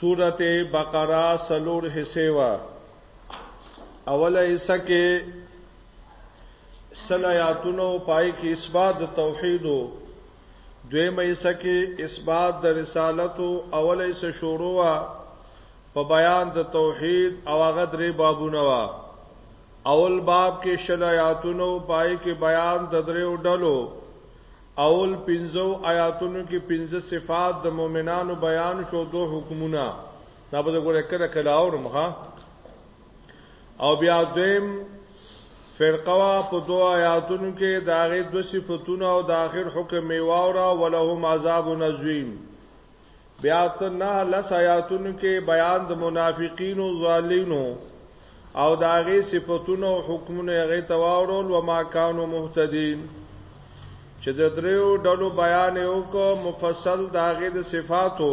سورت بقره سلور حصے وا اوله حصہ کې سلیاتونو پای کې اثبات توحید دویمه حصہ کې اثبات د رسالت او اوله حصہ شروع وا په بیان د توحید او هغه درې بابونه وا اول باب کې شل آیاتونو پای کې بیان د دریو ډلو اول پنځو آیاتونو کې پنځه صفات د مؤمنانو بیان شو دوه حکمونه دا به ګوره کله کله اورم ها او بیا دویم فرقوا په دو آیاتونو کې داغه دو صفاتونه او د آخر حکم میواورا ولهم عذاب نزویم بیا ته نه لس آیاتونو کې بیان د منافقین او ظالمینو او داغه صفاتونه او حکمونه هغه تواورول و ما کانو مهتدین چې د دریو ډلو بیان یو کو مفصل داغه د صفاتو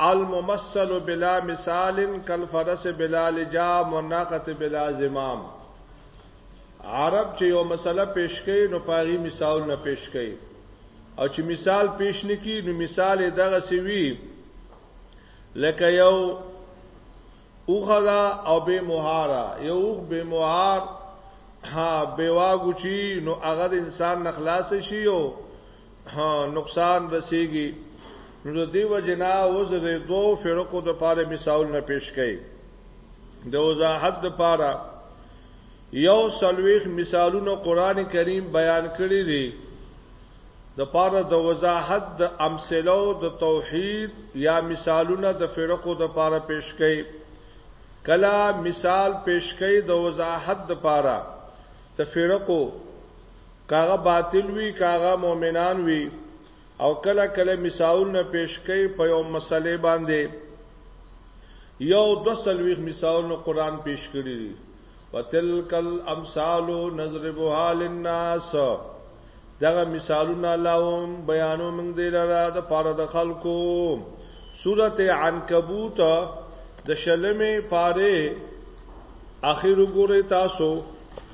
الممثل بلا مثال کالفرس بلا لجام والناقه بلا زمام عرب چې یو مسله پیش کوي نو پاغي مثال نه پیش کوي او چې مثال پیش نکي نو مثال دغه سوي لکه یو اوخدا او به مهارا یو اوخ به مهار ها بیواګو چی نو هغه د انسان نخلاص شي او ها نقصان رسیږي نو د دیو جنا اوس د دوو فرقو د پاره مثال نه پیش کړي د وضاحت د پاره یو سلويخ مثالونه قران کریم بیان کړی دي د پاره د وضاحت د امثلو د توحید یا مثالونه د فرقو د پاره پیش کړي کلا مثال پیش کړي د وضاحت د پاره د فرقو کاغه باطل وی کاغه مومنان وی او کله کله مثال نه پیش کوي په یو مسلې باندې یو دو سلویخ مثال نو قران پیش کړی دی وتلک الامثال نضربها للناس دغه مثالونه لاوم بیانو موږ دی لره د پاره د خلکو سورته عنکبوت د شلمې پاره اخر وګورئ تاسو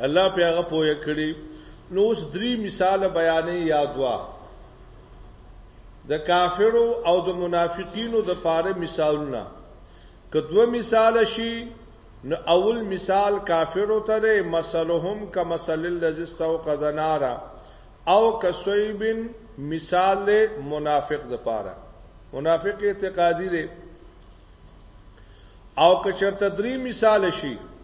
الله په هغه پوهه کړی نو اوس درې مثال بیانې یادوا د کافرو او د منافقینو د پاره مثالونه کدو مثال شي نو اول مثال کافرو ته ده مثلهم کمثل الذی استوقد نارا او کسویبن مثال ده منافق د پاره منافق اعتقادی ده او کچر تدری مثال شي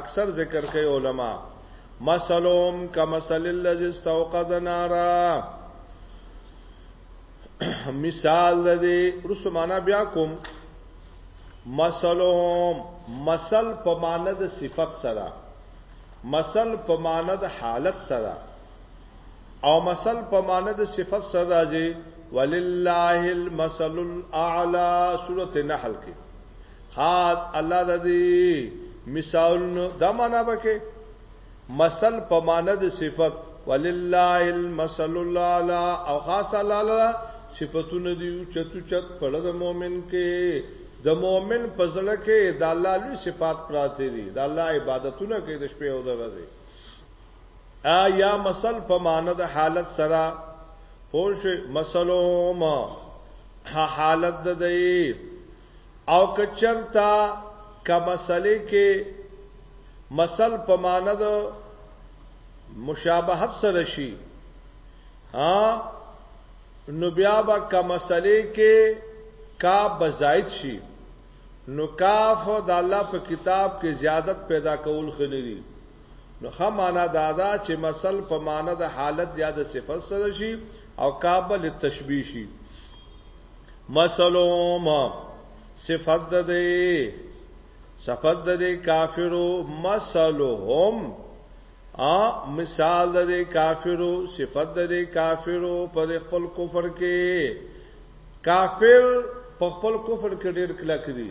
اکثر ذکر کوي علما مثلهم کمثل الذي استوقد نارا مثال د دې رسو معنا بیا کوم مثلهم مثل په معنا د صفت سره مثل په معنا د حالت سره او مثل په معنا د صفت سره راځي ولله المثل الاعلى سوره نحل کې حاد الله د دې مثالونو دا معنا بکې مثل په معنا د صفت ولله المثل الاعلى او خاص الله لاله صفاتونه دی او چتو چت په لږ مؤمن کې د مؤمن په ځړه کې د الله لوی صفات پراته دي د الله عبادتونه کې د شپې او د ورځې ا یا مثل په معنا د حالت سره پوه شئ مثلوم حالت د دی او که چرته که مسلې کې مثل په معنی د مشابهت سره شي ها نو بیا به که مسلې کې کا بزاید شي نو کاف د الله په کتاب کې زیادت پیدا کول خنري نو ښه معنا دا ده چې مثل په معنا د حالت یا د صفت سره شي او کابه لتشبیه شي مثلهم صفت د دې صفت د دې کافرو مثلهم ا مثال د دې کافرو صفت د دې کافرو پر خپل کفر کې کافر په خپل کفر کې ډېر کلک دي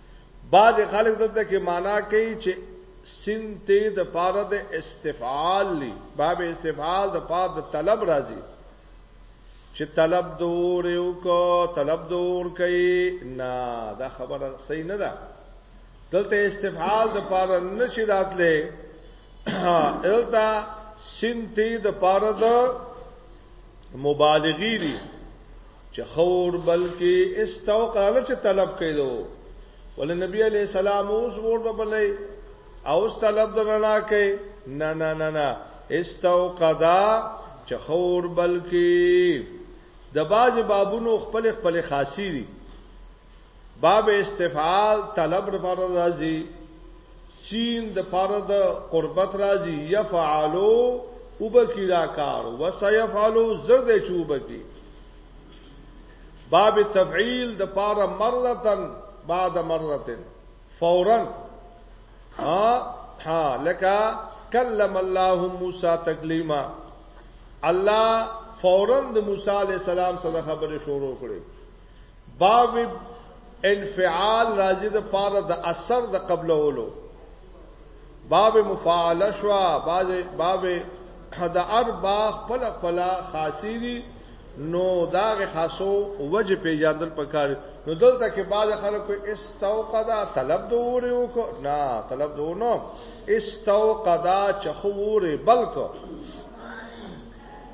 بعض خلک دلته کې معنا کوي چې سین ته د پاره د استفعال لی باب استفعال د پاره د طلب راځي چې طلب دور یو کو طلب دور کوي نه دا خبره صحیح نه ده دلته استفعال د پاره نشی راتله دلته سین ته د پاره د مبالغی دي چې خور بلکې استوقال چې طلب کړو ول نبی علی السلام اوس ور بلې او طلب درنا کې نه نه نه نه استوقدا چې خور بلکې د باج بابونو خپل خپل خاصی دي باب استفعال طلب لپاره راځي سین د پاره د قربت راځي یفعلو وبکی دا کار وسيفعلو زرد چوبکی باب تفعیل د پاره مرتن بعد مرتن فورا ها ها لکه کلم الله موسی تکلیما الله فورا د موسی علی السلام سره خبرې شروع کړې باب انفعال راځي د پاره د اثر د قبلولو باب مفاعله شو باب باب د اربع خپل خپل خاصی دي نو داغه خاصو وجه پیجاندل پکار نو دلته کې بعض خلکو استوقدا طلب د اوري وکړه نه طلب د اورنو استوقدا چخو اوري بلکې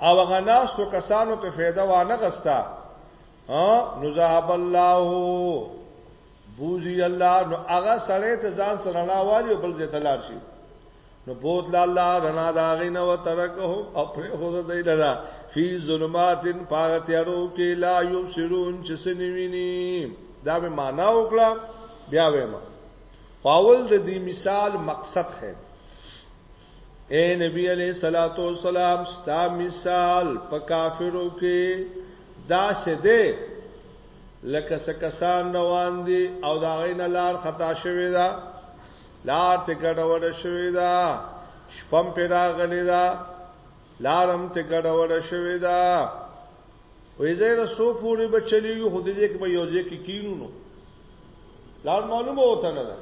او هغه ناستو کسانو ته فایده وانه غستا نو ذهب الله بوزي الله نو هغه سړی ته ځان سره نه والی بل ځای تلار شي نو بوت لا الله رنا دا غینا و ترکه او پر خود دی لرا فی ظلمات پاغتیارو کې لا یبصرون چې سنویني دا به معنا وکړه بیا وېما فاول د دې مثال مقصد خیر اے نبی علیہ الصلوۃ والسلام ستا مثال په کافرو کې دا سده لکه سکسان روان دي او دا غین لار خطا شوی دا لار ته ګډوډ شوی دا شپم پیدا غلی دا لارم ته ګډوډ شوی دا وې زیره سو پوری به چلیږي خو دې کې به یو ځای کې کینو نو لار معلومه وته نه ده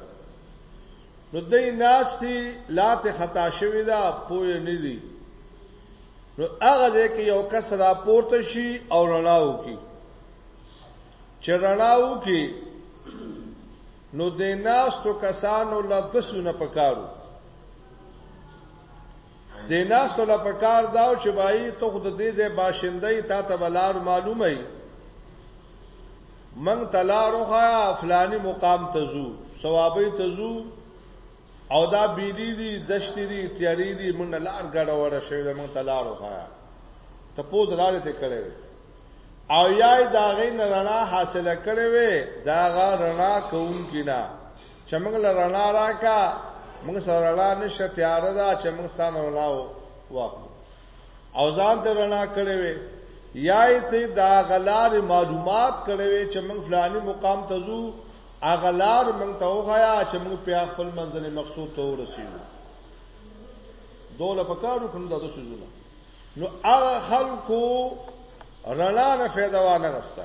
نو دې ناشتي لاته خطا شوی دا پوی نه دی نو هغه ځای کې یو کس را پورته شي او رڼاو کی چې رڼاو کی نو دې ناشتو کسانو لا دسونه پکارو دې ناستو له پکار داو چې بای ته خود دې ځای باشنده تا ته بلار معلومه ای من تلارو خایا فلانی مقام تزو ثوابې تزو او دا بیری دی دشتی دی تیاری دی من لار ګډه وړه شوی دا من تلارو خایا ته په دلاله ته کړې او یای دا غي نرانا حاصله کړې وې دا غا رڼا کوم کینا چې موږ له رڼا راکا موږ سره رڼا نشه تیار ده چې موږ ستانه رڼا واخلو او ځان ته رڼا کړې وي یا ته دا غلار معلومات کړې وي چې موږ فلاني مقام ته ځو اغلار موږ ته وغیا چې موږ په خپل منځل مقصود ته ورسیو دوله پکارو کوم دا د سوزونه نو هغه خلکو رڼا نه فایده وانه غسته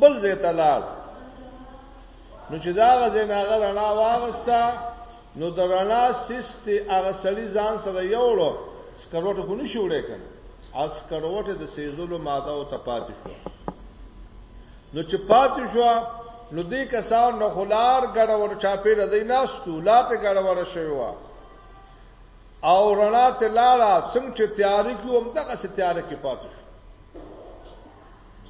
بل ځای ته لاړ نو چې دا غزه نه هغه رڼا واغستا نو د رڼا سست هغه سړی ځان سره یوړو سکروټ خو نه شوړې کړ اس کروټ د سیزلو ماده او تپات شو نو چې پات شو نو دې کسان نو خلار ګډور چاپې رځې ناستو لاته ګډور شوی و او رڼا ته لاړه څنګه چې تیاری کیو هم دغه ستاره کې پات شو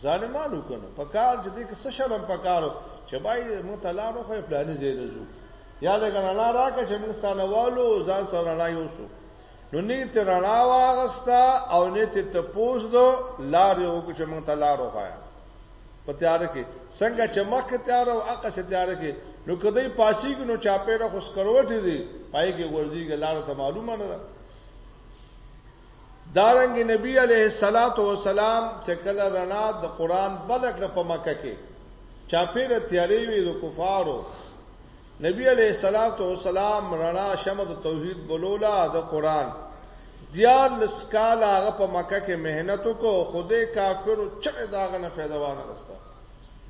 ظالمانو کنه په کار چې دې څه شرم پکارو چې بای مو تلارو خو پلانې زیرزو یا د غنلا راکه چې موږ سانوالو ځان سره نه یوسو نو نه ته رڼا واغستا او نه ته تپوس دو لار یو کو چې موږ تلارو خایا په تیار کې څنګه چې مخ تیار او عقل چې تیار کې نو کدی پاسی کې نو چاپېره خو سکروټې دي پای کې ورځي ګلارو ته معلومه نه ده دارنګ نبی علیه الصلاۃ والسلام چې کله رڼا د قران بلکړه په مکه کې چاپیره تیارې وي د کفارو نبی علیه الصلاۃ والسلام رڼا شمه د توحید بلولا د قران دیار لسکال هغه په مکه کې مهنت وکړو خوده کافرو چې داغه نه فایده وانه رسته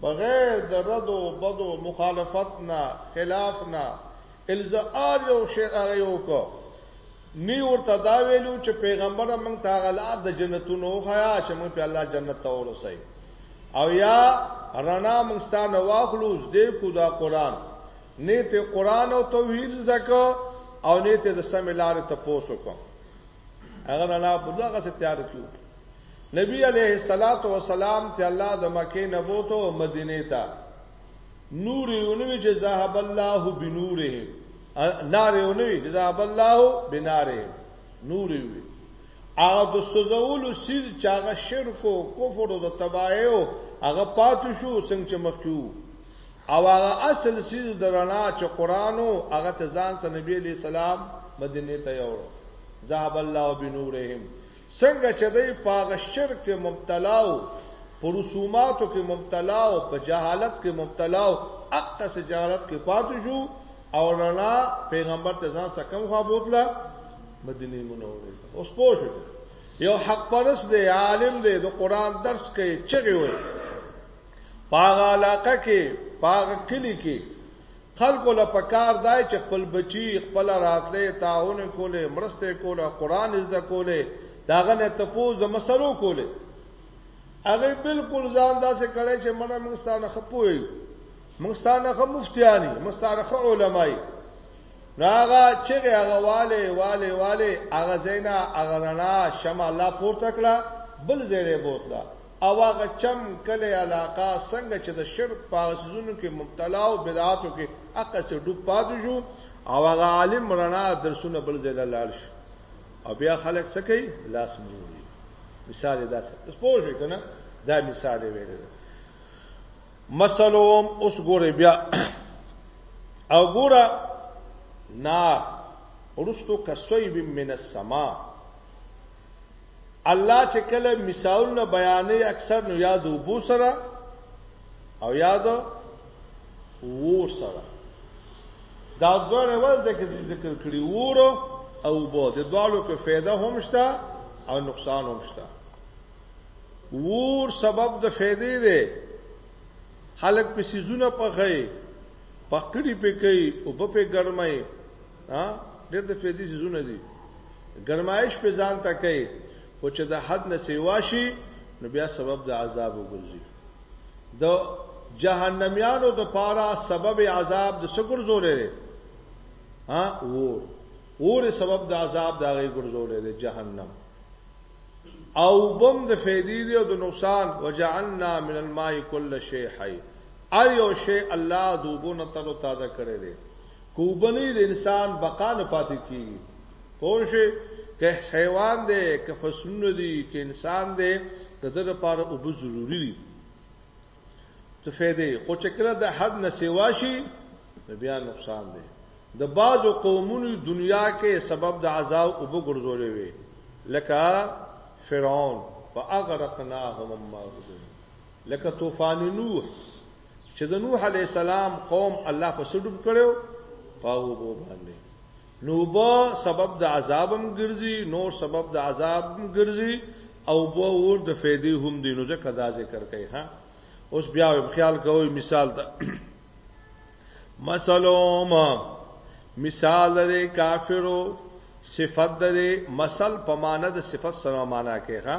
بغیر د رد او بدو مخالفت نه خلاف نه الزار یو شی هغه یو کو مي ورته دا ویلو چې پیغمبره موږ ته هغه لار د جنتونو وښایا چې موږ په الله جنت ته ورسای او یا رڼا موږ ستانه واخلو زده کو دا قران نه ته قران او توحید زکه او نه ته د سم لار ته پوسو کوم هغه رڼا په دغه څه تیار کیو نبی علیه الصلاۃ والسلام ته الله د مکه نبوت او مدینه ته نور یونوی چې ذهب الله بنورهم نار یونوی چې ذهب الله بنارهم نور یونوی هغه د سوزولو سیز چې هغه شرک او کفر او د تباہی او هغه پاتې شو څنګه چې مخکیو او هغه اصل سیز درنا چې قران او هغه ته ځان سره نبی علی سلام مدینه ته یوړو ذهب الله بنورهم څنګه چې دی په هغه شرک کې مبتلا و، په رسوماتو کې مبتلا و، په جهالت کې مبتلا و، اقه سه جهالت کې پاتې شو او رڼا پیغمبر ته ځان سکم خوا بوتله مدینه منوره ته اوس پوه شو یو حق پرس دی عالم دی د قران درس کوي چغي وي پاغه علاقه کې پاغه کلی کې خلکو له پکار دا چې خپل بچي خپل راتلې تعاون کولې مرسته کوله قران زده کولې داغه نه تپوز د مسلو کولې هغه بالکل ځان داسې کړي چې مړه موږ ستانه خپوي موږ ستانه خ مفتیانی موږ ستانه خ علماي راغه چې هغه والي والي والي هغه زینا هغه رڼا شمع الله پورته کړه بل زیره بوتلا او هغه چم، کلی، علاقه، څنګه چې د شرک په هغه څیزونو کې مبتلا او بدعاتو کې هقسې ډوب پاتې شو او هغه عالم، رڼا، درسونه بل ځای له لاړ شي او بیا خلک څه کوي؟ لاس مړوي. مثال یې داسې اوس پوه شئ که نه دا مثال یې ویلی دی مثلوم اوس ګورې بیا او ګوره نار ورستو کسوی بیم من السما الله چې کله مثالونه بیانې اکثر نو یاد وبو سره او یاد وو سره دا دوه ول د ذکر کړی وورو او بو د دوالو کې فایده هم شته او نقصان هم شته وور سبب د فایده دی خلک په سيزونه پخې پکړی پکې او په ګرمای ها ډېر د فیدی زونه دي ګرمایش په ځان ته کوي خو چې د حد نه سیوا شي نو بیا سبب د عذاب وګرځي د جهنميانو د پاره سبب عذاب د سګر زولې ها ور ور سبب د عذاب دا غي ګرځولې د جهنم او بم د فیدی دی او د نقصان وجعلنا من الماء كل شيء حي ار یو شی الله دوبونه تر تازه کړی دی که اوبه نه وي د انسان بقا نه پاتې کېږي. پوه شئ که حیوان دی، که فصلونه دي، که انسان دی د ده لپاره اوبه ضروري دي. څه فایده یې خو چې کله د حد نه سیوا شي نو بیا نقصان دی د بعضو قومونو دنیا کې سبب د عذاب او بغرزولې وي لکه فرعون فاغرقناهم ما لکه طوفان نوح چې د نوح علی السلام قوم الله په سډوب کړو پاو بو باندې نو با سبب د عذابم ګرځي نور سبب د عذابم ګرځي او بو ور د فیدې هم دی نو ځکه دا ذکر کوي ها اوس بیا خیال کوی مثال ته مثلوم مثال د کافرو صفت د مثل په معنی د صفت سره معنا کوي ها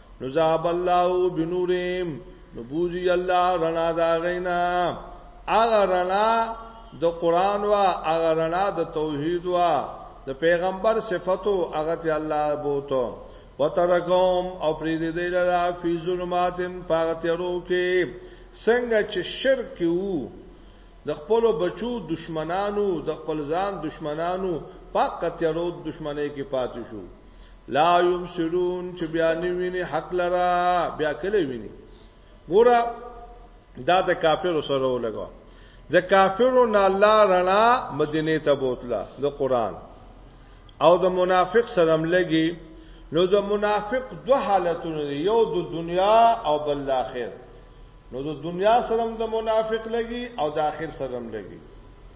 نذاب الله بنورهم نو بوزي الله رڼا دا غینا اغه رڼا د قران وا اغه رڼا د توحید وا د پیغمبر صفاتو اغه ته الله بوته وترکم او پری دې دې لرا فی ظلماتن پاغترو کې څنګه چې شرک وو د خپل بچو دشمنانو د خپل ځان دشمنانو پاک کتیرو دشمنه کې پاتې شو لا یمسرون چې بیا نه ویني حق لرا بیا کله ویني ګوره دا د کافر سره ولګو د کافرو نه الله رڼا مدینه ته بوتله د قران او د منافق سره ملګي نو د منافق دوه حالتونه یو د دنیا او بل د آخرت نو د دنیا سره د منافق لګي او د آخرت سره لګي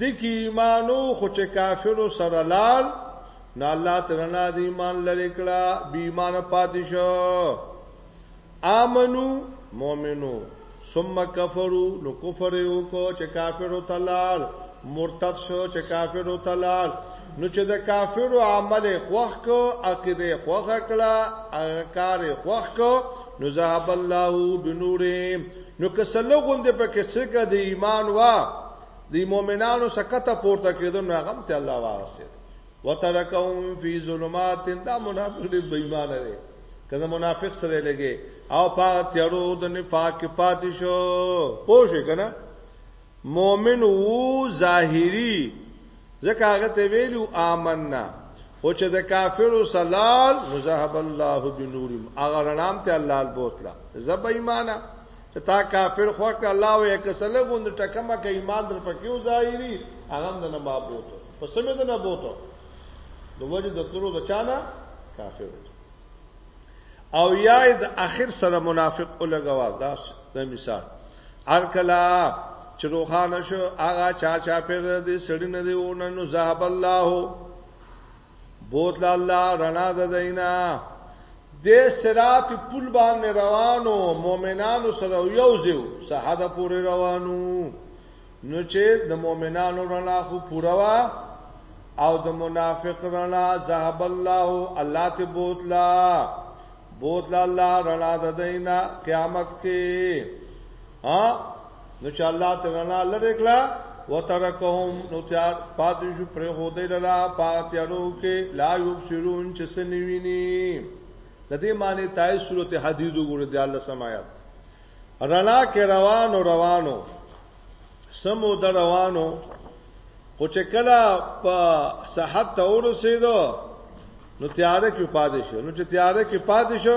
دی کی ایمانو خو چې کافرو سره لال نو الله ترنا دی ایمان لری کړه بی ایمان پاتې شو امنو مؤمنو ثم کفرو نو کفر یو کو چې کافرو تلال مرتد شو چې کافرو تلال نو چې د کافرو عمل خوخ کو عقیده خوخ کړه کار خوخ کو نو ذهب الله بنورهم نو کسلو غوند په کې څه د ایمان وا دی مؤمنانو سکته پورته کېدو نو هغه ته الله واسه وترکهم فی ظلمات دا منافق دی بېمان دی کله منافق سره لګي او پاغه تیارو د نفاق پاتې شو پوه شو کنه مؤمن وو ظاهری ځکه هغه ته ویلو آمنا خو چې د کافرو سلال مزهب الله بنورم هغه رنام ته الله البوتلا زب ایمانه چې تا کافر خو کړ الله وې کسله غوند ټکمه کې ایمان در پکې و ظاهري هغه د نه مابوت په سمې د نه بوت د وجه د تلو د چانه کافر او یا د اخر سره منافق ولګوا دا د مثال ارکلا چې روخانه شو هغه چا چا پر دې سړی نه دی ونه نو ذهب الله بوتل الله رڼا د دینا د صراط پل باندې روانو مؤمنانو سره یو ځو صحاده پورې روانو نو چې د مؤمنانو رڼا خو پوره وا او د منافق رڼا ذهب الله الله ته بوتلا بوتلا الله رڼا د دینا قیامت کې ها نو چې الله تعالی لری کړه وترکهم نو تیار پاتې شو پر غودې لرا پاتیارو کې لا یبصرون چې سنویني د دې معنی تای سورته حدید وګوره د الله سمایات رڼا کې روانو روانو سمو د روانو خو چې کله په صحت ته ورسېدو نو تیار کې پاتې شو نو چې تیار کې پاتې شو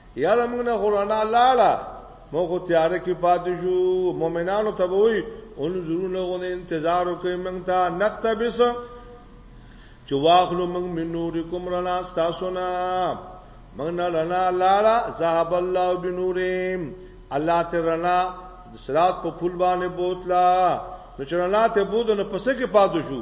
یاره موږ نه غواړنا لاړه موږ تیار کې پاتې شو مؤمنانو ته وای اون زرونه غو انتظار وکي موږ ته نقتبس چې واخلو موږ من نور کوم رنا تاسو نه موږ نه رنا لاړه ذهب الله بنورهم الله ته رنا صراط په پل باندې بوتلا نو چې رنا ته بود نو پسې کې پاتې شو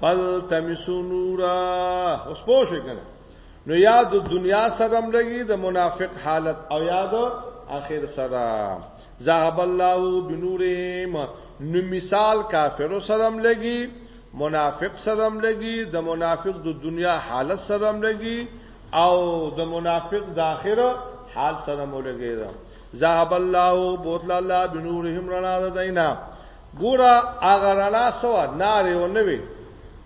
پل تمسو نورا اوس پوه شئ کنه نو یاد دنیا سره هم لګي د منافق حالت او یاد اخر سره ذهب الله بنورهم نو مثال کافر سره هم لګي منافق سره هم لګي د منافق د دنیا حالت سره هم لګي او د منافق د اخر حال سره هم لګي ذهب الله بوتل الله بنورهم رڼا د دینا ګوره هغه رڼا سوا ناره او نوې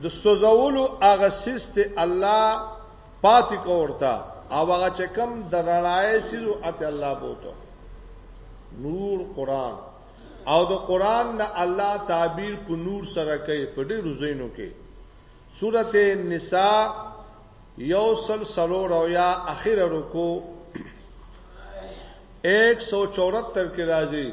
د سوزولو هغه سیست الله پاتې کورتا او هغه چې کم د رڼای سیزو اته الله بوته نور قران او د قران نه الله تعبیر په نور سره کوي په دې روزینو کې سورته نساء یوصل سلو رویا اخر رکو 174 کې راځي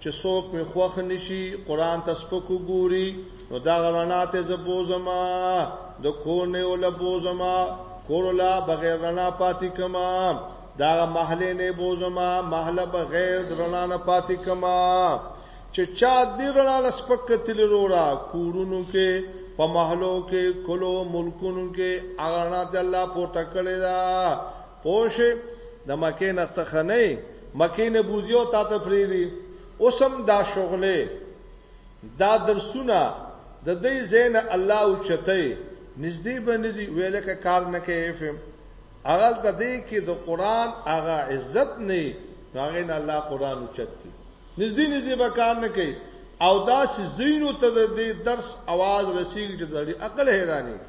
چې څوک مې خوښ نشي قران ته سپک ګوري نو دا غرنا ته زبوزما د کور نه ول بوزما کور لا بغیر رڼا پاتې کما دا محله نه بوزما محله بغیر رڼا نه پاتې کما چې چا دې رڼا لس پک تل رورا کورونو کې په محلو کې کلو ملکونو کې اغانا ته الله پورته کړی دا پوه شوې د مکې نه ته ښه نه یې مکې نه بوځي او تا ته پرېږدي اوس هم دا شغلې دا درسونه د دې ځای نه الله اوچتی نږدې به نه ځي ویل که کار نه کوي اف ام هغلته دی کې د قرآن هغه عزت نه نو هغې نه الله قرآن اوچت کړي نږدې نږدې به کار نه کوي او داسې ځینو ته د دې درس اواز رسېږي چې د عقل حیرانېږي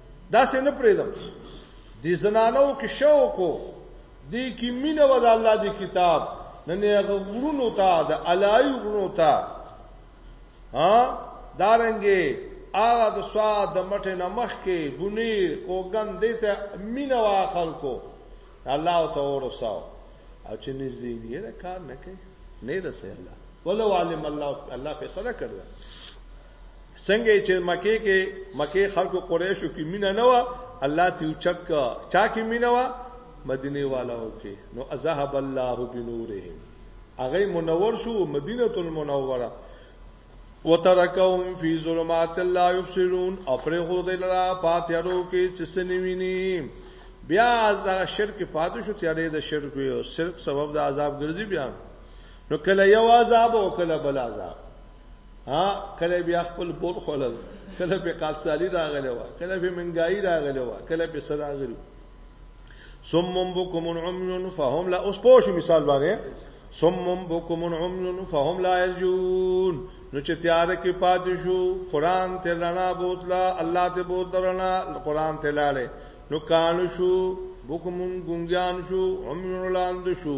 دا سه نه پریدم دې زنانو کې شوق دې کې مینه و د الله دې کتاب نن هغه غرونو ته د الای غرونو ته ها دارنګي هغه د سوا د مټې نمخ کې بونی کوګن دې ته مینه وا خلکو الله ته ورساو او چې نږدې نه کار نه کوي نه رسې الله ولو علم الله الله فیصله کړل څنګه چې مکه کې مکه خلکو قریشو کې مینه نه و الله ته چک چا کې مینه و مدینه والو کې نو ذهب الله بنورهم هغه منور شو مدینه المنوره وترکهم فی ظلمات لا یبصرون او پر خو دې لرا پاتیارو کې چې سنویني بیا از دا شرک پاتې شو تیارې د شرک یو شرک سبب د عذاب ګرځي بیا نو کله یو عذاب او کله بل عذاب ها کله بیا خپل بور خلل کله په قاتسالی راغلی و کله په منګای راغلی و کله په سراغلی سمم بكم عمي فهم لا اوس پوه شو مثال باندې سمم بكم عمي فهم لا يرجون نو چې تیار کې پاتې شو قران ته لنا بوتلا الله ته بوتلنا قران ته لاله نو کانو شو بوکمون ګونګیان شو عمرون لاند شو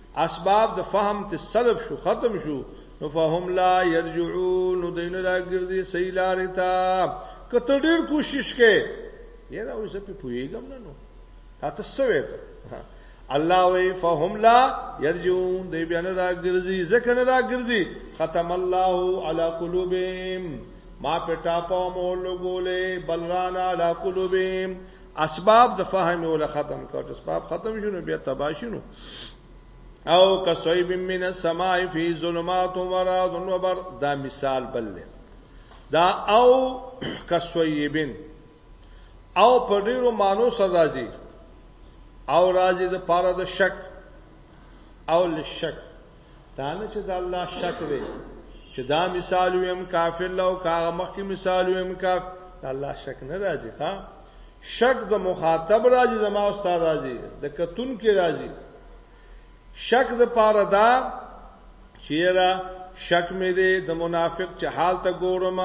اسباب د فهم ته سلب شو ختم شو نو فهم لا يرجعون دین لا ګرځي صحیح لارې ته کته ډیر کوشش کې یا دا اوس په پویګم نه نو تاسو سوي ته الله وی فهم لا يرجعون دی بیان را ګرځي ځکه نه را ګرځي ختم الله على قلوبهم ما پټا په مو لګولې بلرانا على قلوبهم اسباب د فهم ولا ختم کړ اسباب ختم شونه بیا تباشینو او کسویب من السماء فی ظلمات و مراد و بر دا مثال بل دی دا او کسویبن او په ډیرو مانو سره راځي او راځي د پاره د شک او لشک دا نه چې د الله شک دی چې دا مثال ویم کافر لو کاغه مخکې مثال ویم کاف الله شک نه راځي ها شک د مخاطب راځي زما استاد راځي د کتون کې راځي شک د پاره دا چیرې شک مې دی د منافق چې حال ته ګورم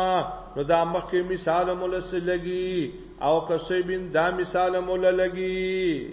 نو دا مخکې مثال مولس لګي او کسې بین دا مثال مول لګي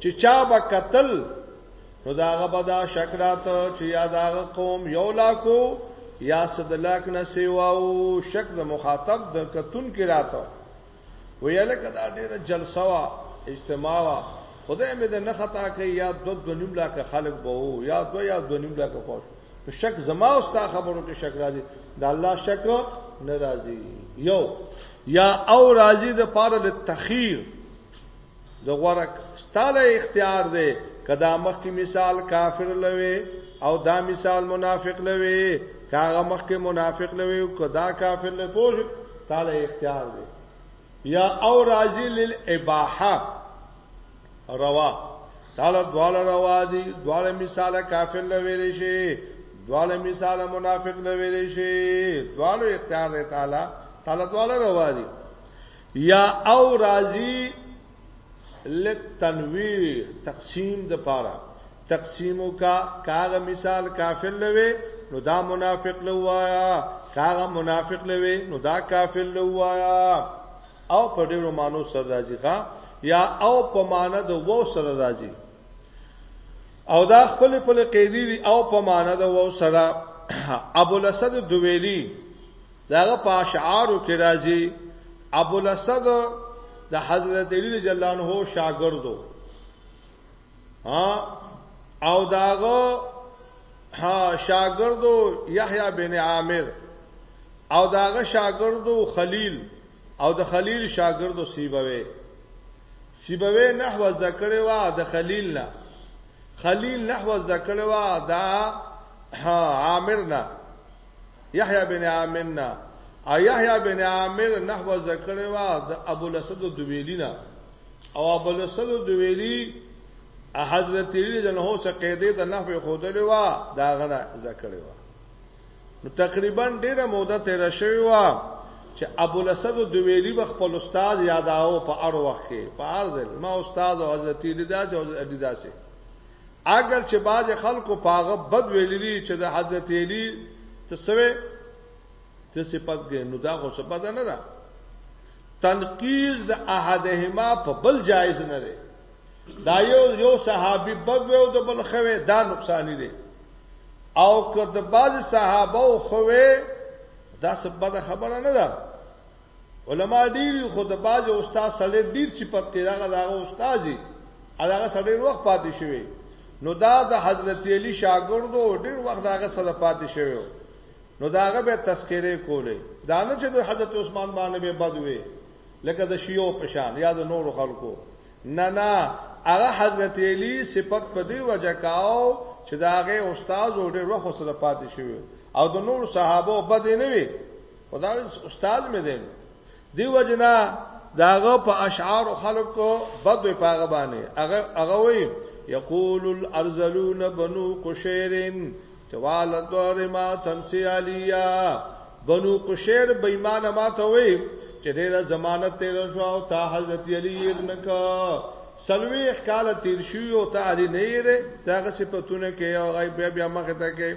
چې چا به قتل نو دا غبدا شکرات چې یا دا قوم یو لاکو یا صد لاک نه سیوا او شک د مخاطب د کتون کې راته ویل کدا ډیره جلسه وا اجتماع وا خدای مې د نه خطا کوي یا دو دو نیم لاک خلق به وو یا دو یا دو نیم لاک پوه نو شک زما او ستا خبرو کې شک راځي دا الله شک نه راځي یو یا او راځي د پاره د تخیر د غورک ستاله اختیار دی که دا مخکې مثال کافر لوي او دا مثال منافق لوي کاغه مخکې منافق لوي او که دا کافر لوي پوه تعالی اختیار دی یا او راضی للاباحه روا تعالی دواله روا دي دواله مثال کافر لوي شي دواله مثال منافق لوي شي دواله اختیار دی تعالی تعالی دواله روا دي یا او راضی لتنویر تقسیم د پاره تقسیمو کا کاغه مثال کافر لوي نو دا منافق لوایا کاغه منافق لوي نو دا کافر لوایا او په ډیرو مانو سره راضی ښا یا او په معنی د وو سره راضی او دا خپل خپل قیدی او په معنی د وو سره ابو الاسد دویلی داغه په اشعارو کې راځي ابو الاسد د حضرت علی جلان هو شاګردو ها او داغه ها شاګردو یحیی بن عامر او داغه شاګردو خلیل او د خلیل شاګردو سیبوي سیبوي نحو ذکر وا د خلیل نه خلیل نحو ذکر وا دا عامر نه یحیی بن عامر نه او یحیی بن عامر نحو ذکر وا د ابو الاسد دویلی نه او ابو الاسد دویلی حضرت علی جنه څخه قیدې د نحو خودلې وا دا غره ذکر وا نو تقریبا ډیره موده تیر شوی وا چې ابو الاسد دویلی وخت په استاد یاداو په اړ وخت کې په ارزل ما استاد او حضرت علی دا چې حضرت علی دا سه اګر چې باز خلکو پاغه بد ویلي چې د حضرت علی تسوي ته صفات کې نو دا خو صفات نه ده تنقیز د احدهما په بل جایز نه ده دا یو یو صحابي بد ویو د بل خوي دا نقصان دی او که د باز صحابه خوي دا صفات خبره نه ده علما ډیر خو د باز استاد سره ډیر صفت کې داغه داغه استاد دی هغه سره ډیر وخت پاتې شوی نو دا د حضرت علی شاګرد او ډیر وخت داغه سره پاتې شوی نو داغه به تذکره کوله دا نه چې د حضرت عثمان باندې به بدوي لکه د شیو پشان یا د نورو خلکو نه نه هغه حضرت علی صفت په دی وجه کاو چې داغه استاد او ډیر وخت سره پاتې شوی او د نور صحابه بد نه وي خدا استاد مې دی دی وجنا داغه په اشعار خلکو بد په هغه باندې هغه هغه وی یقول الارذلون بنو قشیرن توال دور ما تنسی علیا بنو قشیر بېمانه ما ته وی چې ډیره ضمانت تیر شو او تا حضرت علی ابن کا سلوی احکال تیر شو او تا علی نه یې داغه صفاتونه کې او غیب بیا مخه ته کې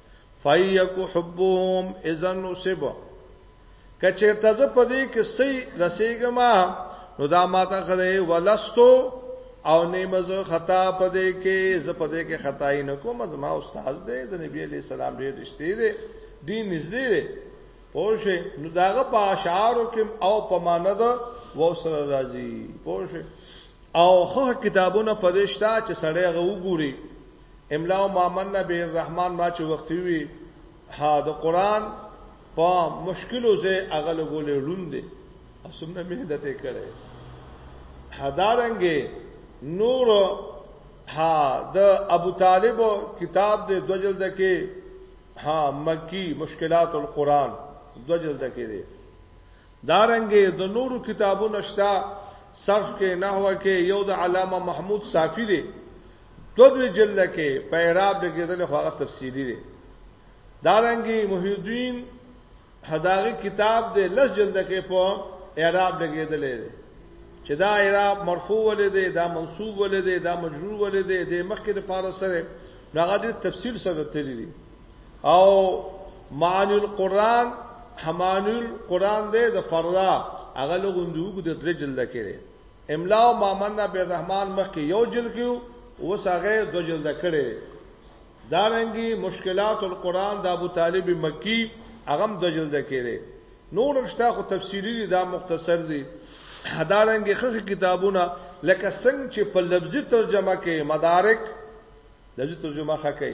فیک حبهم اذا نصب کچرته ز په دې کې سي رسېګم نو دا ماته غره ولستو او نیمزو خطا په دې کې ز په دې کې خدای نه کوم زما استاد دی د نبی علی السلام ډېر رښتې دی دین نږدې دی پوښې نو داغه په اشعارو کې او په معنی ده و سره راځي پوښې او خو کتابونه پدشتا چې سړی غو ګوري املا او مامنه به الرحمن ما چې وخت وی ها د قران په مشکلو زه اغل ګولې روند او سمنه مهدته کړي حدارنګې نور ها د ابو طالب کتاب د دو جلد کې ها مکی مشکلات القرآن دو جلد کې دی دارنګه د نورو کتابونو شته صرف کې نحوه کې یو د علامه محمود صافی دی دو درې جلد کې په اعراب لګیدل خو هغه تفصیلی دی دارنګي محی الدین هداغه کتاب دی لس جلد کې په اعراب لګیدل دی چې دا اعراب مرفوع ولې دی دا منصوب ولې دی دا مجرور ولې دی د مخکې لپاره سره هغه د تفصیل سره تللی دی او معنی القرآن معنی القرآن دې د فردا هغه لغوندو کو د درې جلد کې دی املا او مامنا بالرحمن مخکې یو جلد کیو اوس هغه دو جلد کړي دارنګي مشکلات القرآن د ابو طالب مکی هغه د جلد کې دی نور رښتا خو تفصیلی دي دا مختصر دي هدارنګي خخ کتابونه لکه څنګه چې په لفظي ترجمه کې مدارک لفظي ترجمه خکې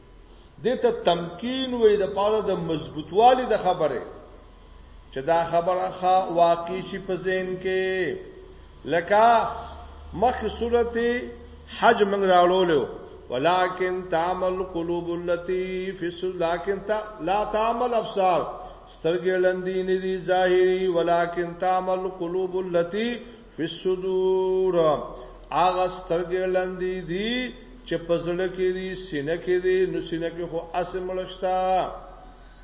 دې ته تمکین وې د پاره د مضبوطوالي د خبره چې دا خبره ښه واقع شي په ذهن کې لکه مخکې سورته حج موږ راوړلو ولكن تعمل قلوب التي في لكن لا تعمل ابصار سترګې لندې نه دي ظاهري ولكن تعمل قلوب التي په صدور هغه سترګې لاندې دي چې په زړه کې دي سینه کې دي نو سینه کې خو اسم ملشتا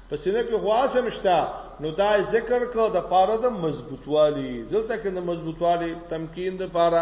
په سینه کې خو اسم شتا نو دا ذکر کو د پاره د مضبوطوالي دلته کې د مضبوطوالي تمکین د پاره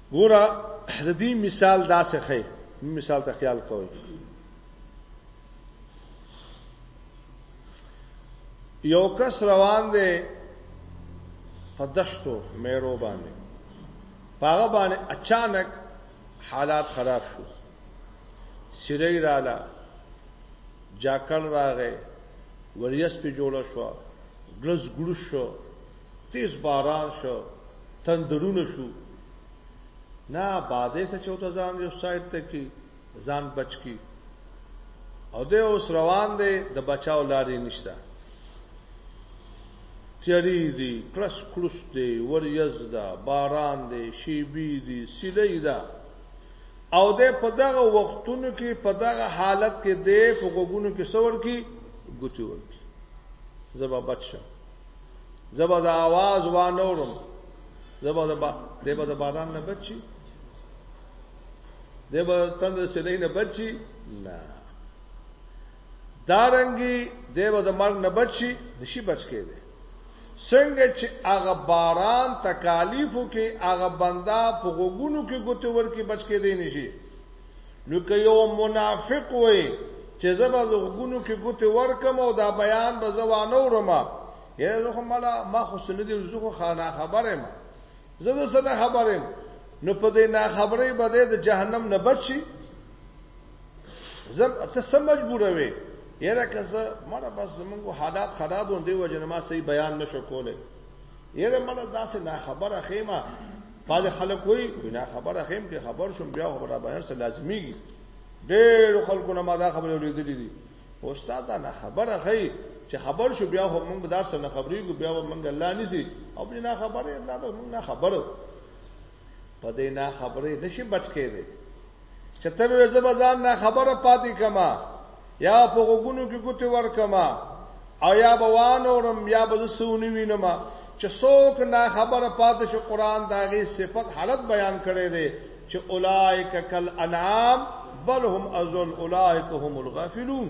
ګوره د دې مثال داسې خې مثال ته خیال کوئ یو کس روان دی په دشتو مېرو باندې پاغه باندې اچانک حالات خراب شو سری رااله جاکل راغې وریس په جوړ شو ګلز ګلو شو تیز باران شو تندرونه شو نه بازه څه چوته ځان یو سایت ته کی ځان بچ کی او د اوس روان دی د بچاو لارې نشته تیری دی کلس کلس دی وریز دا باران دی شیبی دی سیلی دا او د په دغه وختونو کې په دغه حالت کې دی په غوګونو کې سور کی ګوتی ورکی زبا بچم زبا د आवाज وا نورم زبا د با دیبا د باران نه بچي دیبا تند سیدای نه بچي نه دارنګي دیبا د مرګ نه بچي نشي بچ کېده څنګه چې هغه باران تکالیفو کې هغه بندا په غوګونو کې ګوتور کې بچ کېدې نشي نو که یو منافق وای چې زبا زغونو کې ګوتې ورکم او دا بیان به زوانو رما یره زه خو مالا ما خو سن دي زه خو خانه خبره ما زه د سن خبره نو په دې نه خبرې بده د جهنم نه بچي زم ته سم مجبور وې یره که زه مړه بس زمونږ حالات خراب وندې وجنه ما صحیح بیان نشو کولای یره مړه داسې نه خبره خېما بعض خلک وایي بنا خبره هم کې خبر شوم بیا خبره بیان سره لازميږي ډېر خلکو نه ما دا خبره اورېدلې دي استاد دا نه خبره خي چې خبر شو بیا هم موږ دار سره خبرې کو بیا موږ الله نسی او بنا خبره الله به موږ نه خبرو په دې نه خبره نشي بچ کېده چې ته به زه به ځان نه خبره پاتې کما یا په غوګونو کې ګوتې ورکما او یا به وانورم یا به سونی وینم چې څوک نه خبره پاتې شو قران داغي صفت حالت بیان کړي دي چې اولائک کل انعام بل هم ازل اولائک هم الغافلون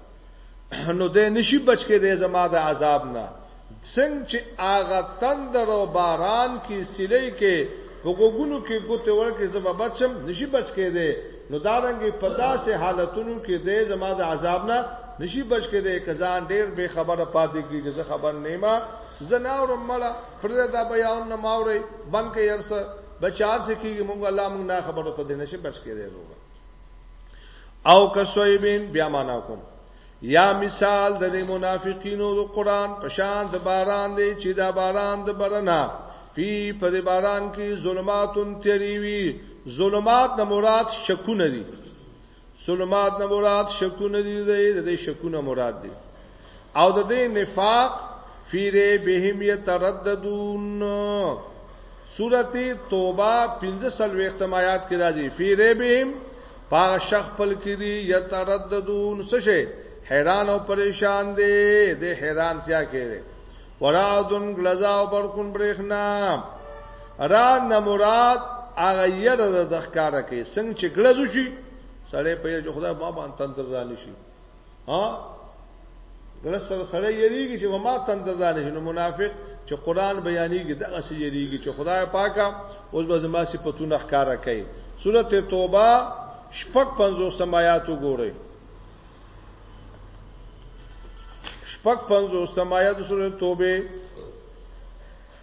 نو دې نشي بچ کې دې زما د عذاب نه څنګه چې هغه تندر او باران کې سلی کې وګونو کې ګوتې ورکه زما بچم نشي بچ کې دې نو دا رنګ په داسې حالتونو کې دې زما د عذاب نه نشي بچ کې دې کزان ډېر به خبره پاتې کیږي زه خبر نیمه زناور مړه پر دا بیان نه ماوري بن کې يرسه بچار سکیږي مونږ الله مونږ نه خبره پدې نشي بچ کې دې روغه او کسویبین بیا معنا کوم یا مثال د دې منافقینو د قران په شان د باران دی چې دا باران د برنا فی په دې باران کې ظلماتون تریوی ظلمات نه مراد شکونه دي ظلمات نه مراد شکونه دي د دې شکونه مراد دي او د دې نفاق فی ریبهم یترددون سورته توبه 15 آیات کې راځي فی ریبهم پاغ شخ پل کې دي یترددون څه شي حیران او پریشان دي د حیران تیا کې دي ورادن غلزا او برکون برېخنا را نه مراد هغه یره د ذکر کې څنګه چې غلزو شي سړی په یو خدای ما باندې تندر رانی شي ها ګره سره سره یریږي چې وما تند ځان شنو منافق چې قران بیانېږي دغه سي یریږي چې خدای پاکه اوس به زما صفاتونه ښکارا کوي سورته توبه شپږ پنځو سمایات وګورئ شپږ پنځو سمایات سورته توبه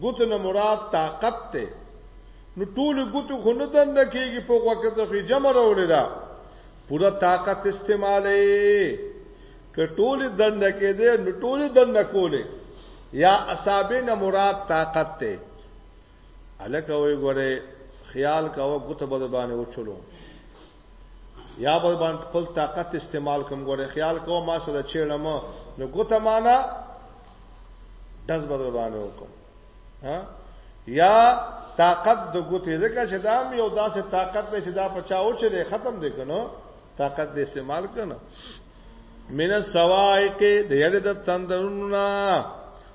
ګوتو نه مراد طاقت ته نو ټول ګوتو خو نه دند کېږي په وخت د خې جمع راولې دا پورا طاقت استعمالې ک ټول دند کې دې نو ټول دند کولې یا اصابې نه مراد طاقت ته الکه وي ګوره خیال کاوه ګوتو بده باندې وچلو یا به باندې خپل طاقت استعمال کوم ګوره خیال کوم ما سره چیړم نو ګوته معنا دز بدل باندې وکم ها یا طاقت د ګوتې ځکه چې دا یو داسې طاقت دی چې دا پچاو چې ختم دی کنو طاقت دې استعمال کنه من سوائق د یره د تندرنا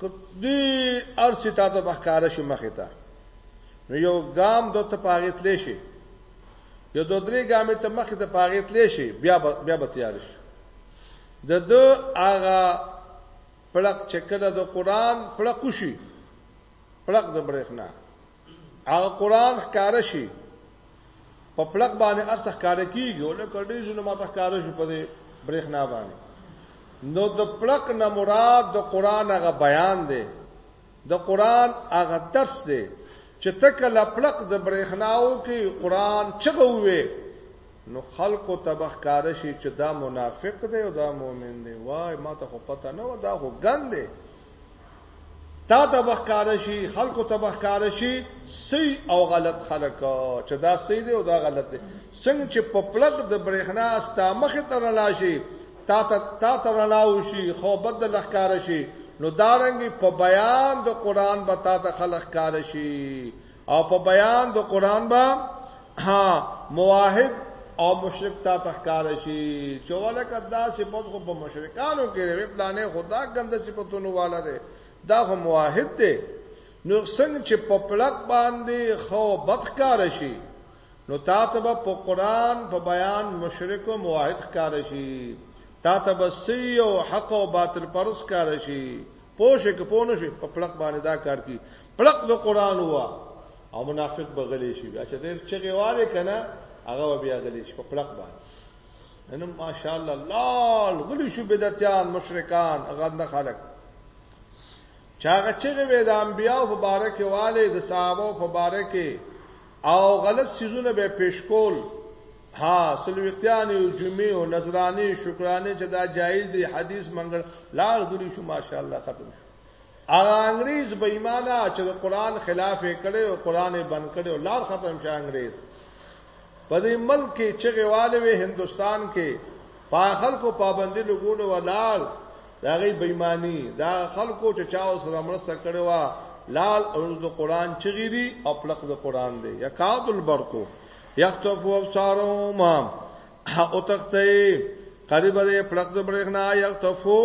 کدی ارسی تا ته بخکار شي مخه ته نو یو ګام د ته پاغت لشي یو د درې ګامې ته مخه ته پاغت لشي بیا بیا به تیار شي د د هغه پړق چکر د قران پړق شي پړق د برېښنا هغه قران ښکار شي په پلک باندې ارس ښکار کیږي او لکه ډیر ځنه ماته ښکار شي په دې برېښنا باندې نو د پلک نه مراد د قران هغه بیان دی د قران هغه درس دی چې تک لا پلک د برېښناو کې قران چغوي نو خلکو تبخ کار شي چې دا منافق دی او دا مؤمن دی وای ما ته خو پته نه و دا خو ګند دی تا ته بخکار شي خلکو ته بخکار شي صحیح او غلط خلک چې دا صحیح دی او دا غلط دی څنګه چې په پلک د برېښنا ستا مخ ته رڼا شي تا ته تا ته رڼا وشي خو بد د لخکار شي نو دارنګي په بیان د قران به تا ته خلک کار شي او په بیان د قران با ها موحد او مشرک تا تخکار شي چې ولکه دا صفات خو په مشرکانو کې وی پلانې خدا ګنده صفاتونو والا دی دا خو موحد دی نو څنګه چې په پلک باندې خو بدخکار شي نو تا ته په قران په بیان مشرک او موحد ښکار شي تا ته بسی او حق او باطل پرس ښکار شي پوښه کې پونه شي په پلک باندې دا کار کی پړق د قران هوا او منافق بغلی شي بیا چې ډېر چغې واره کنه هغه بیا غلی شي په پړق باندې ان ماشاءالله لال غلی شو بدعتيان مشرکان هغه نه خلق چاغه چې وې د انبیاو په باره کې والي د صحابه په باره کې او غلط سيزونه به پیش کول ها سلوختیان او جمعې او نظرانی شکرانه چې دا جایز دی حدیث منګل لال غلی شو ماشاءالله ختم شو هغه انګريز بې ایمانه چې د قران خلاف یې کړي او قران یې بند کړي او لار ختم شي انګريز په دې ملک کې چې غواله وي هندستان کې په خلکو پابندي لګول ولال دا غي بېماني دا خلکو چې چا سره مرسته کړي وا لال او د قران چغيري او پلق د قران دی یکاد البرقو یختفو ابصارهم او تختې قریب دې پړق د برېښنا یختفو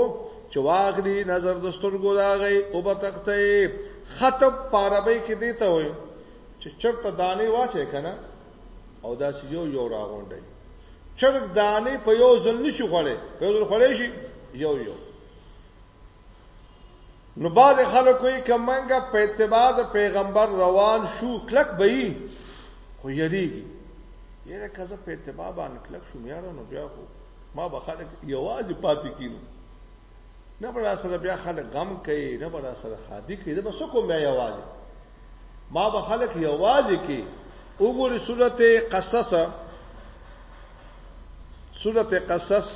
چې واخلي نظر د سترګو داغې او به تختې خطب پاربې کې دی ته وي چې چرته دانه واچې کنه او دا چې یو یو راغونډي چرګ دانه په یو ځل نشي خړې په یو ځل خړې شي یو یو نو باز خلک وي کمنګه په اتباع د پیغمبر روان شو کلک به یي خو یریږي یره کزه په اتباع باندې کلک شو مې نو بیا خو ما به خلک یوازې پاتې کینو نه بر سره بیا خلک غم کوي نه بر سره خادي کوي دا بس کوم بیا یوازې ما به خلک یوازې کې وګوري سورته قصص سورته قصص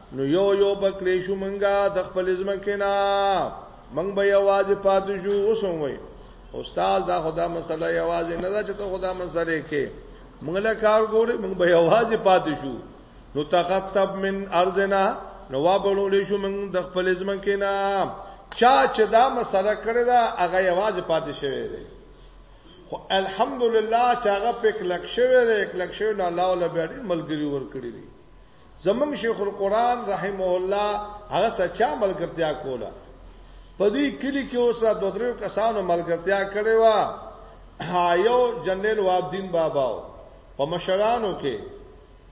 نو یو یو بکلی شو منګه د خپل ځمکه نه منګ به یواز پاتې شو اوسم وای استاد دا خدا مسله یواز نه دا چې ته خدا مسله کې منګ له کار ګورې منګ به یواز پاتې شو نو تخطب من ارزنا نو وابلول شو منګ د خپل ځمکه نه چا چې دا مسله کړې دا هغه یواز پاتې شوی دی خو الحمدلله چې هغه پک لک شوی دی یک لک شوی نه الله ولا به ملګری ور کړی دی زمونږ شیخ القرآن رحمه الله هغه سره چا ملګرتیا کوله په دې کلی کې اوس را دوه درو کسانو ملګرتیا کړې و یو جنرال وابدین بابا په مشرانو کې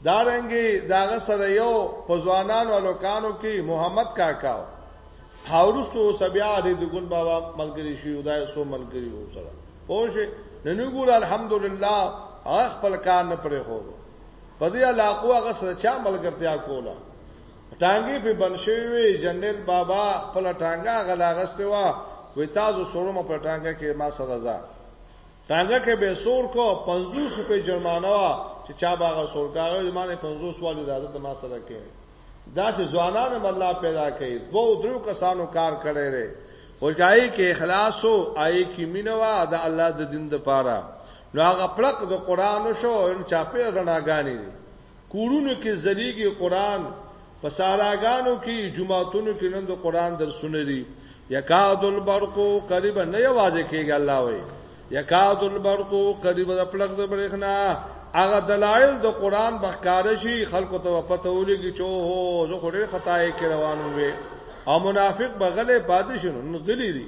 دارنګي داغه سره یو په ځوانانو الوکانو کې محمد کاکاو حورستو سبیا دې دګون بابا ملګری شي خدای سو ملګری و سره پوه نن ګور الحمدلله خپل کار نه پرې خو په دې علاقو هغه سره چا ملګرتیا کوله ټانګي په بنشوي وي جنرال بابا خپل ټانګا غلاغسته وا وې تاسو سورم په ټانګا کې ما سره ځه ټانګا کې به سور کو 50 روپے جرمانه وا چې چا باغ سورګاغه زمانه 50 والو اجازه ته ما سره کې دا چې ځوانان الله پیدا کړي دوه درو کسانو کار کړي لري او جای کې اخلاص او آی کې مینوا د الله د دین د پاره نو هغه پړق د قران شو ان چاپه رڼاګانې دي کورونو کې زلیږي قران په ساراګانو کې جمعهتونو کې نن د قران درسونه دي یکاد البرق قریب نه یوازې کېږي الله وي یکاد البرق قریب د پړق د برېخنا هغه دلایل د قران بخکار شي خلکو ته پته ولګي چې هو زه خوري خدای کې روانو وي او منافق بغله پادشنو غلي دي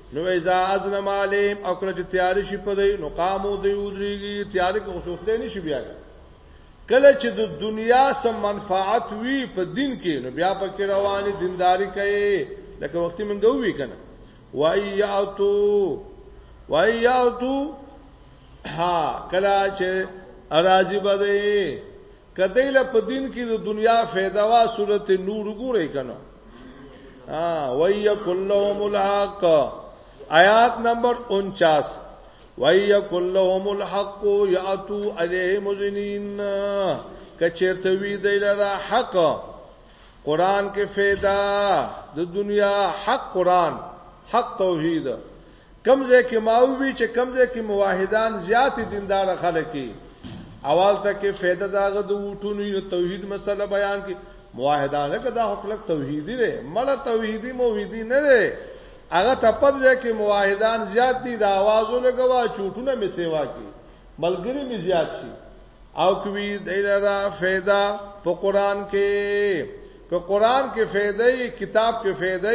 نو اذا ازن مالیم او کله چې تیار شي په دی نو قامو دی ودریږي تیار کې غوښتل نه شي بیا کله چې د دنیا سم منفعت وی په دین کې نو بیا په کې رواني دینداری کوي لکه وخت منګه وی کنه وایاتو وایاتو ها کله چې اراضی بده کدی له په دین کې د دنیا فایده وا صورت نور ګورې کنه ها وای کلهم الحق آیات نمبر 49 وای کلهم الحق یاتو الیه مزنین کچرته وی دی لره حق قران کې فایده د دنیا حق قران حق توحید کم ځای کې ماوي چې کم ځای کې موحدان زیات دیندار خلک کی اول ته کې فایده داغه د وټونو یو توحید مسله بیان کی موحدان که دا خپل توحیدی دی مړه توحیدی موحدی نه دی هغه ته پد ځای کې موحدان زیات دي د आवाजو لګوا چوټونه می سیوا کی ملګری می زیات شي او کوي دایره فایده په قران کې که قران کې فایده کتاب کې فایده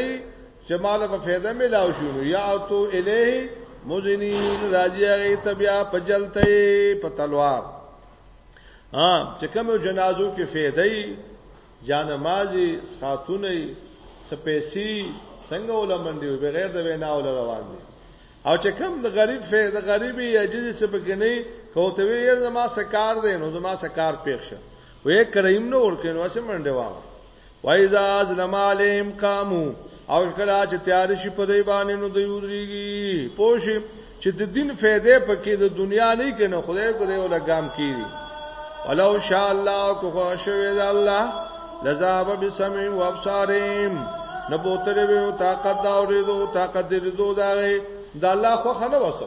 چې مال په فایده ملاو شو نو یا تو الیه مزنین راځي هغه ته بیا په جلته په تلوار ها چې کوم جنازو کې فایده جان مازی خاتونه سپېسی څنګه ولمنډي بغیر د وینا ول روان دي او چې کوم د غریب فه د غریبي عجز سبګ نه کوته وی ير زما سکار دی نو زما سکار پېښ شه وې کریم نو ورکینو سم منډه واه وایذا ازلم علیم قامو او کله چې تیار شي په دی باندې نو دی ودریږي پوه شي چې د دین فائدې پکې د دنیا نه کنه خدای کو دی ولا ګام کیږي ولو شاء الله کو خوشوي ز الله لذاب بسمع و ابصارهم نبوتره به طاقت دا اوریدو طاقت دې دوه دا د الله خو خنه وسه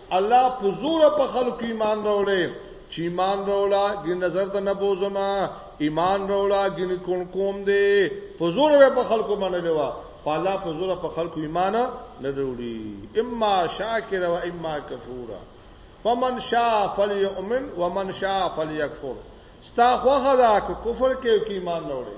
الله په زور په خلکو ایمان راوړې چې ایمان راوړه ګین نظر ته نه بوزما ایمان راوړه ګین کون کوم دې په زور په خلکو باندې لوا په الله په زور په خلکو ایمان نه وروړي اما شاکر و اما کفورا فمن شاء فليؤمن ومن شاء فليكفر ستا خوخه دا کفر کې کې ایمان راوړي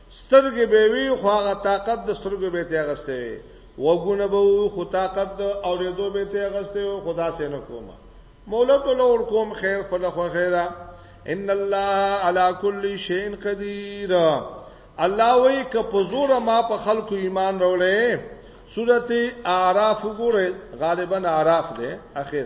سترګې به وي خو هغه طاقت د سترګو به ته غسته وي وګونه به وي خو طاقت د اورېدو به ته غسته وي خدا سي نه کومه مولا ته لور کوم خیر په لخوا خیره ان الله على كل شيء قدير الله وی ک په زور ما په خلکو ایمان راولې سورته اعراف ګوره غالبا اعراف ده اخر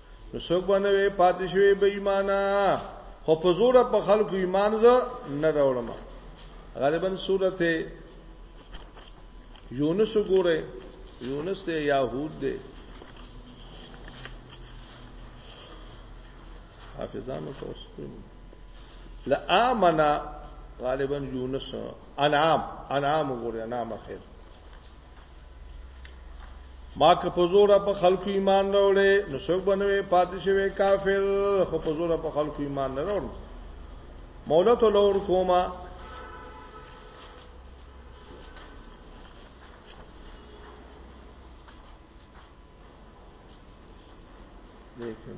نو څوک باندې وي پاتې شوی به ایمانا خو په زور په خلکو ایمان زه نه راوړم غالبا سورته یونس ګوره یونس ته یاهود دی حافظان او سپین لا امنا غالبا یونس انعام انعام ګوره انعام خیر ما که په زور په خلکو ایمان راوړې نو څوک بنوي پاتې شوی کافر خو په زور په خلکو ایمان نه راوړم مولا ته لور کومه لیکن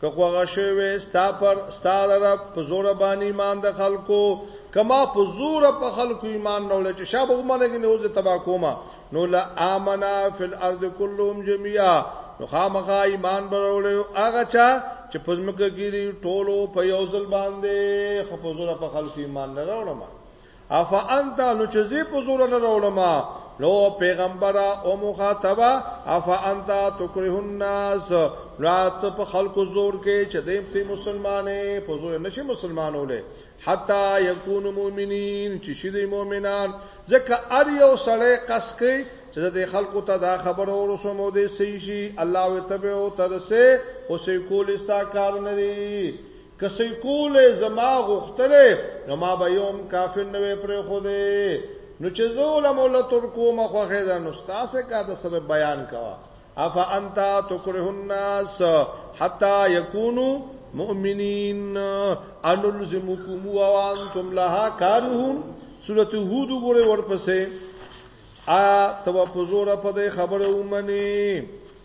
که خوغه شوی ستا پر ستا رب په زور باندې ایمان د خلکو کما په زور په خلکو ایمان نه ولې چې شابه ومنه کې نه اوځه تبا کومه نو لا امنا فی الارض كلهم جميعا نو خامخا ایمان برولې هغه چا چې پزمکه ګيري ټولو په یو ځل باندې خپوزره په خلکو ایمان نه راوړم افا انت نو چې زی په زور نه راولم نو پیغمبر او مخاطبه افا انت تکره الناس رات په خلکو زور کې چې دیم ته مسلمانې په زور نشي مسلمانولې حتا یکون مؤمنین چې شې د مؤمنان ځکه ار یو سړی قص کوي چې د خلکو ته دا خبر ورسومو دې سې شي الله وتبه او ترسه اوسې کول استا کار نه دی که سی کوله زما غختله نو ما به یوم کافر نه وې پر خو دې نو چې زه علماء له ترکو مخه ده نو تاسو کا د سره بیان کوا افا انت تکره الناس حتا یکونو مؤمنین انلزمکم وانتم لها کارهون سورته هود وګوره ورپسې آیا تو په زور په دې خبره ومني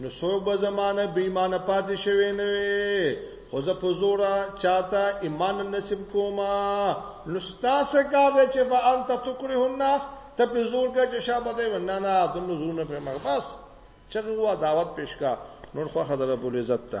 نو څوک به زمانه بې ایمان پاتې شوی نه وي خو زه په زوره چاته ایمان نصیب کوما نو ستاسو کار دی چې فانت تکره الناس ته په زور کې چې شابه دی نه نه د نزونه په مخ بس چغه وا دعوت پیش کا نور خو خدای رب العزت ته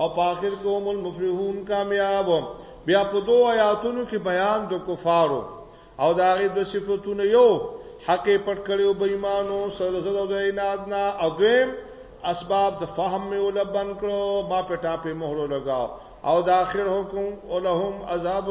او په اخر کې هم المفلحون کامیاب بیا په دوه آیاتونو کې بیان د کفارو او دا غي د صفاتونو یو حق پټ کړو بې ایمانو سره زړه د عناد نه او دویم اسباب د فهم می ول بن کړو ما په ټاپه مهر لگاو او د اخر حکم ولهم عذاب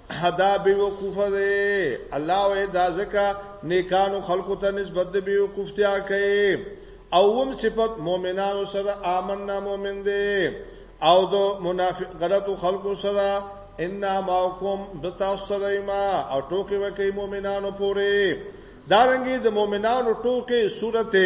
دا بیوقوف دی الله وې دا ځکه نیکانو خلقو ته نسبت د بیوقوفتیا کوي او هم صفت مؤمنانو سره آمنا مؤمن دی او د منافق غلطو خلقو سره ان ماکم د تاسو سره ما او ټوکی وکي مؤمنانو پورې دارنګي د مؤمنانو ټوکی سورته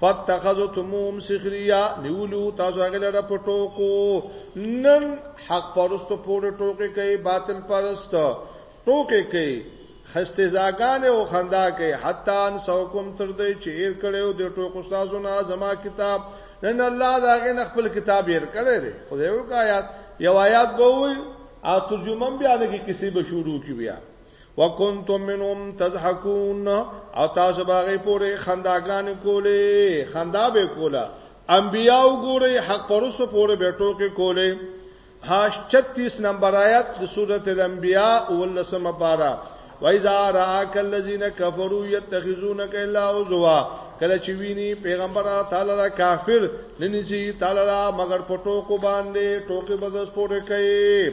فتخذتموم سخریا نیولو تاسو هغه لره په ټوکو نن حق پرستو پورې ټوکې کوي باطل پرست ټوکې کوي خستزاګان او خندا کوي حتا ان سوکم تر دې چې ایر کړو د ټوکو تاسو نه زما کتاب نن الله دا غن خپل کتاب ایر کړی دی خو یو آیات یو آیات به وي او ترجمه بیا نه کې کسی به شروع کی بیا وکنتم منهم تضحكون او تاسو باغې پورې خنداګان کولې خندا به کوله انبیاء ګورې حق پرسو پورې به ټوکې کولې هاش 36 نمبر آیت د سورته الانبیاء ولسمه پارا وایذا راک الذین کفروا یتخذونک الا عزوا کله چې ویني پیغمبر تعالی را کافر ننسی تعالی مگر پټو کو باندې ټوکې بزس پورې کوي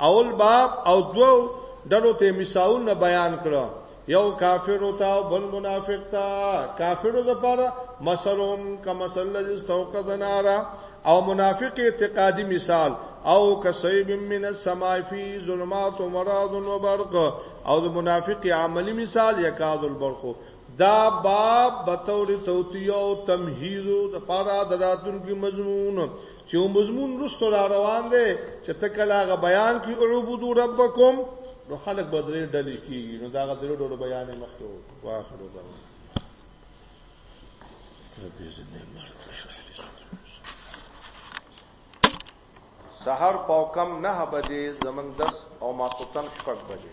اول باب او دو ډلو ته مثالونه نه بیان کړو یو کافر او تا بل منافق تا کافر د پاره مثلهم کما مثل الذي استوقد نارا او منافق اعتقادي مثال او کسیب من السماء فی ظلمات و مراد و برق او د منافق عملی مثال یکاد البرق دا باب بطور توتیو تمهیزو د پاره د راتونکو مضمون چې مضمون رستو را روان دی چې تکلا غ بیان کی اعبدو ربکم نو خلق بدرې ډلې کیږي نو دا غ درې ډول بیان مخته واخلو دا ربي زدني مرد اشرح لي سحر پاو کم نه بجې زمنګ 10 او ماسوتن شپږ بجې